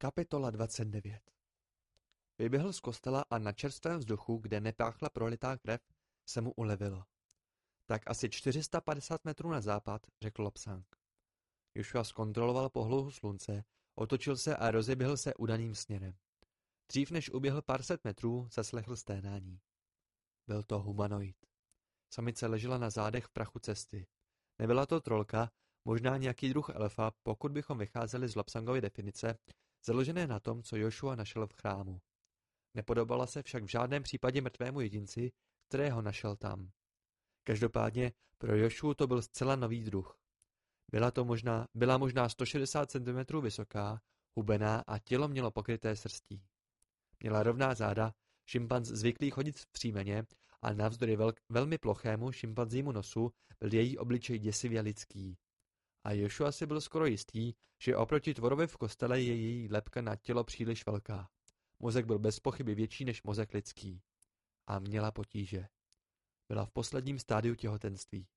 Kapitola 29 Vyběhl z kostela a na čerstvém vzduchu, kde nepáchla prolitá krev, se mu ulevilo. Tak asi 450 metrů na západ, řekl Lopsang. Joshua zkontroloval pohlouhu slunce, otočil se a rozeběhl se udaným směrem. Dřív než uběhl pár set metrů, zaslechl sténání. Byl to humanoid. Samice ležela na zádech v prachu cesty. Nebyla to trolka, možná nějaký druh elfa, pokud bychom vycházeli z Lopsangovy definice, založené na tom, co Joshua našel v chrámu. Nepodobala se však v žádném případě mrtvému jedinci, kterého našel tam. Každopádně pro Joshua to byl zcela nový druh. Byla to možná, byla možná 160 cm vysoká, hubená a tělo mělo pokryté srstí. Měla rovná záda, šimpanz zvyklý chodit v příjmeně a navzdory vel, velmi plochému šimpanzímu nosu byl její obličej děsivě lidský. A Joshua si byl skoro jistý, že oproti tvorovi v kostele je její lepka na tělo příliš velká. Mozek byl bez pochyby větší než mozek lidský. A měla potíže. Byla v posledním stádiu těhotenství.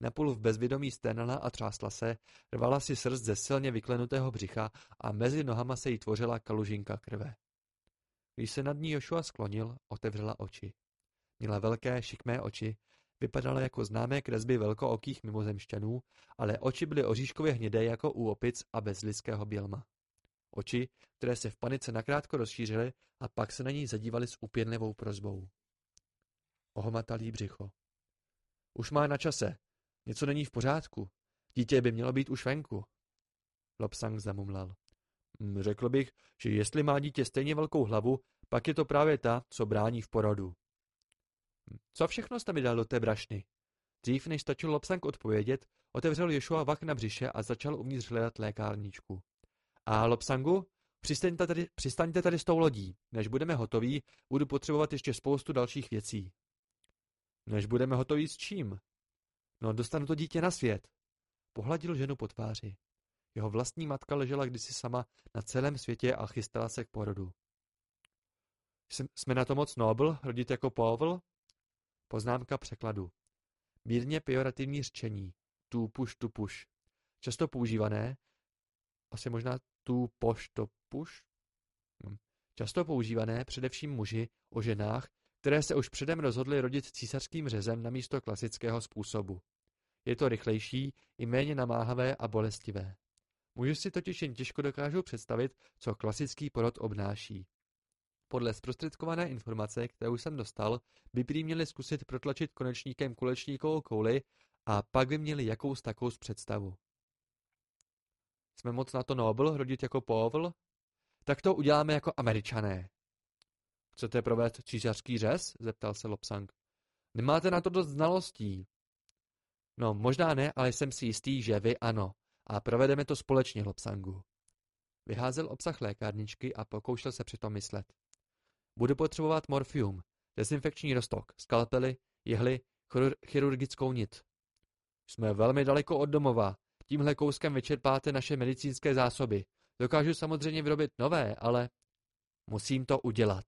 Napůl v bezvědomí sténala a třásla se, rvala si srst ze silně vyklenutého břicha a mezi nohama se jí tvořila kalužinka krve. Když se nad ní Joshua sklonil, otevřela oči. Měla velké, šikmé oči, vypadala jako známé kresby velkookých mimozemšťanů, ale oči byly oříškově hnědé jako u opic a bez lidského bělma. Oči, které se v panice nakrátko rozšířily a pak se na ní zadívali s upěnlivou prozbou. Ohomatalý břicho. Už má na čase. Něco není v pořádku. Dítě by mělo být už venku. Lopsang zamumlal. Hm, řekl bych, že jestli má dítě stejně velkou hlavu, pak je to právě ta, co brání v porodu. Hm, co všechno jste mi dal do té brašny? Dřív, než stačil Lopsang odpovědět, otevřel Joshua vach na břiše a začal uvnitř hledat lékárničku. A Lopsangu, přistaňte tady, přistaňte tady s tou lodí. Než budeme hotoví, budu potřebovat ještě spoustu dalších věcí. Než budeme hotoví s čím? No, dostanu to dítě na svět. Pohladil ženu po tváři. Jeho vlastní matka ležela kdysi sama na celém světě a chystala se k porodu. Jsme na to moc nobl, rodit jako povl? Poznámka překladu. Mírně pejorativní řečení. Tu puš, tu puš. Často používané, asi možná tu poš, to puš? Hm. Často používané především muži o ženách, které se už předem rozhodly rodit císařským řezem na místo klasického způsobu. Je to rychlejší i méně namáhavé a bolestivé. Muži si totiž jen těžko dokážou představit, co klasický porod obnáší. Podle zprostředkované informace, kterou jsem dostal, by prý měli zkusit protlačit konečníkem kulečníkovou kouli a pak by měli jakous takovou představu. Jsme moc na to nobl, rodit jako povl? Tak to uděláme jako američané. Chcete provést císařský řez? zeptal se Lopsang. Nemáte na to dost znalostí. No, možná ne, ale jsem si jistý, že vy ano. A provedeme to společně, Lopsangu. Vyházel obsah lékárničky a pokoušel se přitom myslet. Budu potřebovat morfium, dezinfekční rostok, skalpely, jehly, chirurgickou nit. Jsme velmi daleko od domova. Tímhle kouskem vyčerpáte naše medicínské zásoby. Dokážu samozřejmě vyrobit nové, ale musím to udělat.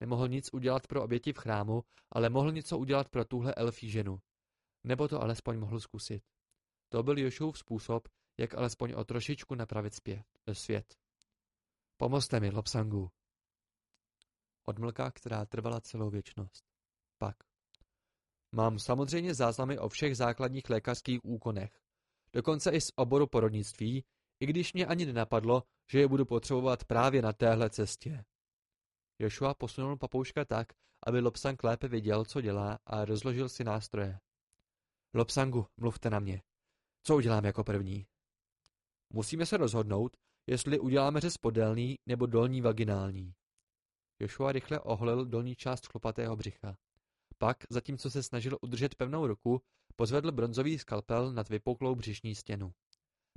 Nemohl nic udělat pro oběti v chrámu, ale mohl něco udělat pro tuhle elfí ženu. Nebo to alespoň mohl zkusit. To byl Jošův způsob, jak alespoň o trošičku napravit zpět, svět. Pomozte mi, Lopsangu. Odmlka, která trvala celou věčnost. Pak. Mám samozřejmě záznamy o všech základních lékařských úkonech. Dokonce i z oboru porodnictví, i když mě ani nenapadlo, že je budu potřebovat právě na téhle cestě. Joshua posunul papouška tak, aby Lopsang lépe viděl, co dělá a rozložil si nástroje. Lopsangu, mluvte na mě. Co udělám jako první? Musíme se rozhodnout, jestli uděláme řez podélný nebo dolní vaginální. Joshua rychle oholil dolní část chlupatého břicha. Pak, zatímco se snažil udržet pevnou ruku, pozvedl bronzový skalpel nad vypouklou břišní stěnu.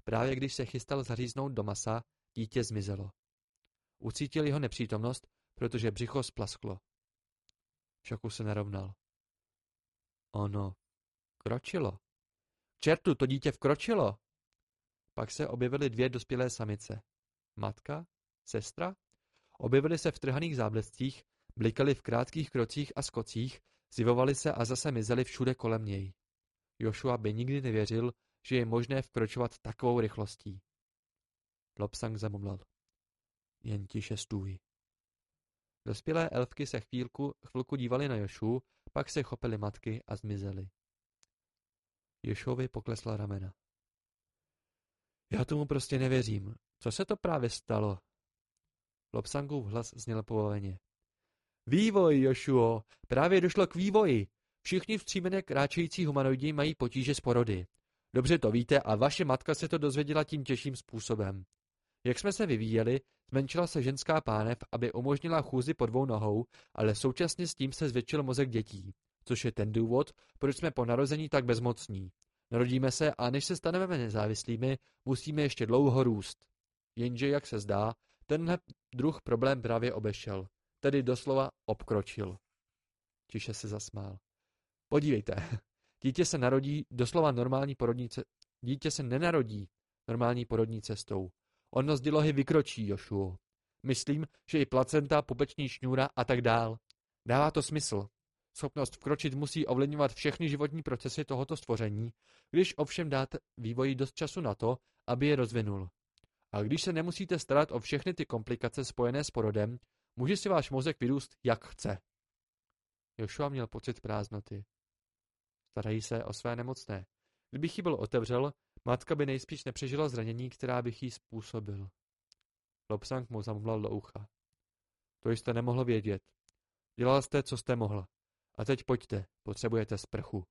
Právě když se chystal zaříznout do masa, dítě zmizelo. Ucítil jeho nepřítomnost, protože břicho splasklo. V šoku se narovnal. Ono kročilo. Čertu, to dítě vkročilo! Pak se objevily dvě dospělé samice. Matka? Sestra? Objevily se v trhaných záblescích, blikaly v krátkých krocích a skocích, zivovali se a zase mizely všude kolem něj. Joshua by nikdy nevěřil, že je možné vkročovat takovou rychlostí. Lopsang zamumlal. jen tiše stůj. Dospělé elfky se chvílku, chvilku dívali na Jošu, pak se chopili matky a zmizeli. Jošovi poklesla ramena. Já tomu prostě nevěřím. Co se to právě stalo? Lopsangův hlas zněl povoleně. Vývoj, Jošuo! Právě došlo k vývoji. Všichni vstřímeně kráčející humanoidi mají potíže s porody. Dobře to víte a vaše matka se to dozvěděla tím těžším způsobem. Jak jsme se vyvíjeli, zmenšila se ženská pánev, aby umožnila chůzi po dvou nohou, ale současně s tím se zvětšil mozek dětí, což je ten důvod, proč jsme po narození tak bezmocní. Narodíme se a než se staneme nezávislými, musíme ještě dlouho růst. Jenže, jak se zdá, tenhle druh problém právě obešel, tedy doslova obkročil. Tiše se zasmál. Podívejte, dítě se narodí doslova normální porodní ce... Dítě se nenarodí normální porodní cestou. Ono z dělohy vykročí, Jošuo. Myslím, že i placenta, pupeční šňůra a tak dál. Dává to smysl. Schopnost vkročit musí ovlivňovat všechny životní procesy tohoto stvoření, když ovšem dáte vývoji dost času na to, aby je rozvinul. A když se nemusíte starat o všechny ty komplikace spojené s porodem, může si váš mozek vyrůst, jak chce. Joshua měl pocit prázdnoty. Starají se o své nemocné. Kdybych ji byl otevřel, matka by nejspíš nepřežila zranění, která bych jí způsobil. Lobsang mu zamlal do ucha. To jste nemohl vědět. Dělal jste, co jste mohl. A teď pojďte, potřebujete sprchu.